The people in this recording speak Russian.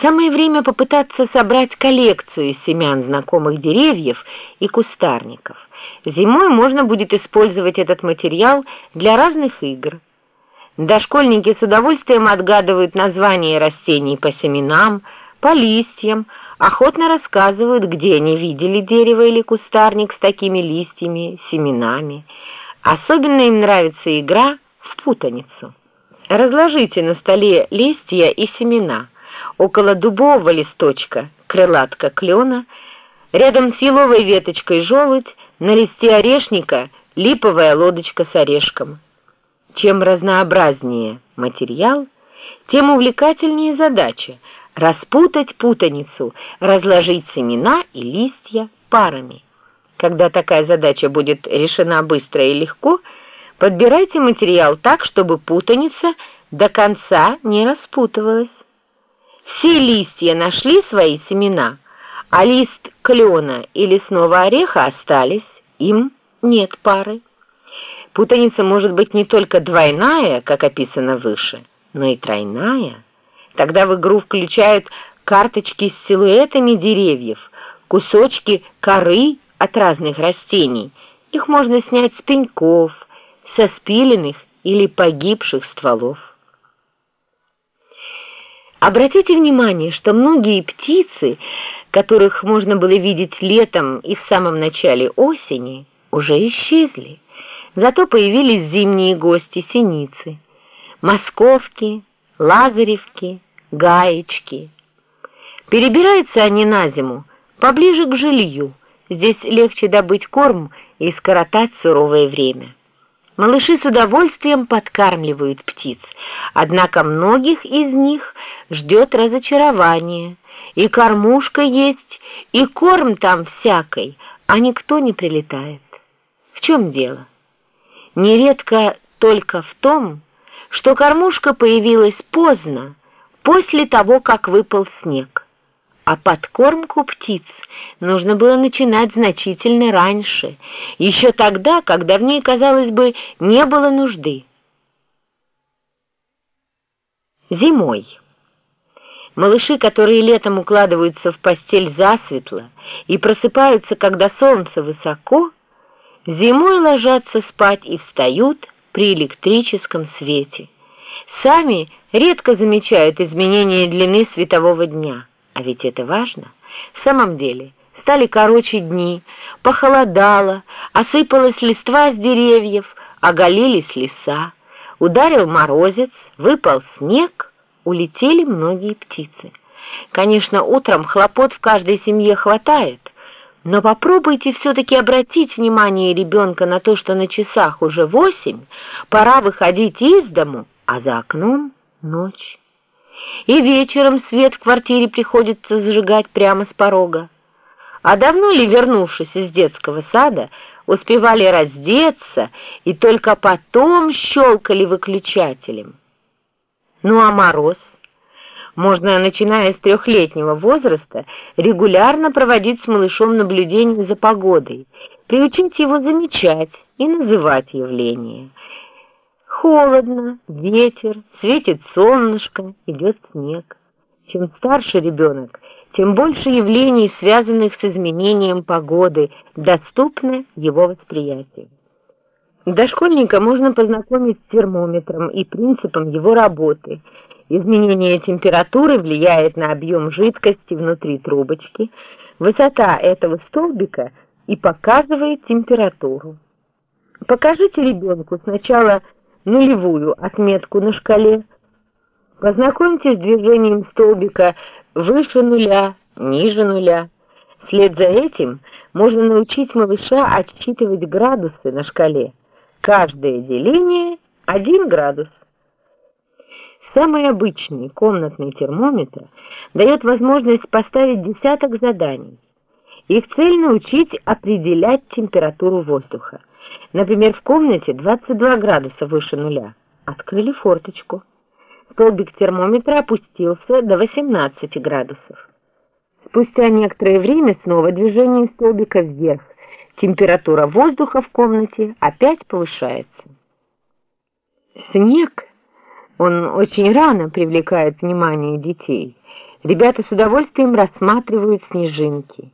Самое время попытаться собрать коллекцию семян знакомых деревьев и кустарников. Зимой можно будет использовать этот материал для разных игр. Дошкольники с удовольствием отгадывают названия растений по семенам, по листьям, охотно рассказывают, где они видели дерево или кустарник с такими листьями, семенами. Особенно им нравится игра в путаницу. Разложите на столе листья и семена. Около дубового листочка крылатка клена, рядом с еловой веточкой желудь, на листе орешника липовая лодочка с орешком. Чем разнообразнее материал, тем увлекательнее задача распутать путаницу, разложить семена и листья парами. Когда такая задача будет решена быстро и легко, подбирайте материал так, чтобы путаница до конца не распутывалась. Все листья нашли свои семена, а лист клена и лесного ореха остались, им нет пары. Путаница может быть не только двойная, как описано выше, но и тройная. Тогда в игру включают карточки с силуэтами деревьев, кусочки коры от разных растений. Их можно снять с пеньков, со спиленных или погибших стволов. Обратите внимание, что многие птицы, которых можно было видеть летом и в самом начале осени, уже исчезли. Зато появились зимние гости синицы, московки, лазаревки, гаечки. Перебираются они на зиму поближе к жилью. Здесь легче добыть корм и скоротать суровое время. Малыши с удовольствием подкармливают птиц, однако многих из них ждет разочарование. И кормушка есть, и корм там всякой, а никто не прилетает. В чем дело? Нередко только в том, что кормушка появилась поздно, после того, как выпал снег. А подкормку птиц нужно было начинать значительно раньше, еще тогда, когда в ней, казалось бы, не было нужды. Зимой. Малыши, которые летом укладываются в постель засветло и просыпаются, когда солнце высоко, зимой ложатся спать и встают при электрическом свете. Сами редко замечают изменения длины светового дня, а ведь это важно. В самом деле, стали короче дни, похолодало, осыпалась листва с деревьев, оголились леса, ударил морозец, выпал снег, улетели многие птицы. Конечно, утром хлопот в каждой семье хватает, но попробуйте все-таки обратить внимание ребенка на то, что на часах уже восемь, пора выходить из дому, а за окном ночь. И вечером свет в квартире приходится зажигать прямо с порога. А давно ли, вернувшись из детского сада, успевали раздеться и только потом щелкали выключателем? Ну а мороз? Можно, начиная с трехлетнего возраста, регулярно проводить с малышом наблюдение за погодой, приучить его замечать и называть явления. Холодно, ветер, светит солнышко, идет снег. Чем старше ребенок, тем больше явлений, связанных с изменением погоды, доступны его восприятию. Дошкольника можно познакомить с термометром и принципом его работы. Изменение температуры влияет на объем жидкости внутри трубочки, высота этого столбика и показывает температуру. Покажите ребенку сначала нулевую отметку на шкале, познакомьтесь с движением столбика выше нуля, ниже нуля. Вслед за этим можно научить малыша отсчитывать градусы на шкале. Каждое деление – один градус. Самый обычный комнатный термометр дает возможность поставить десяток заданий. Их цель научить определять температуру воздуха. Например, в комнате 22 градуса выше нуля. Открыли форточку. Столбик термометра опустился до 18 градусов. Спустя некоторое время снова движение столбика вверх. Температура воздуха в комнате опять повышается. Снег, он очень рано привлекает внимание детей. Ребята с удовольствием рассматривают снежинки.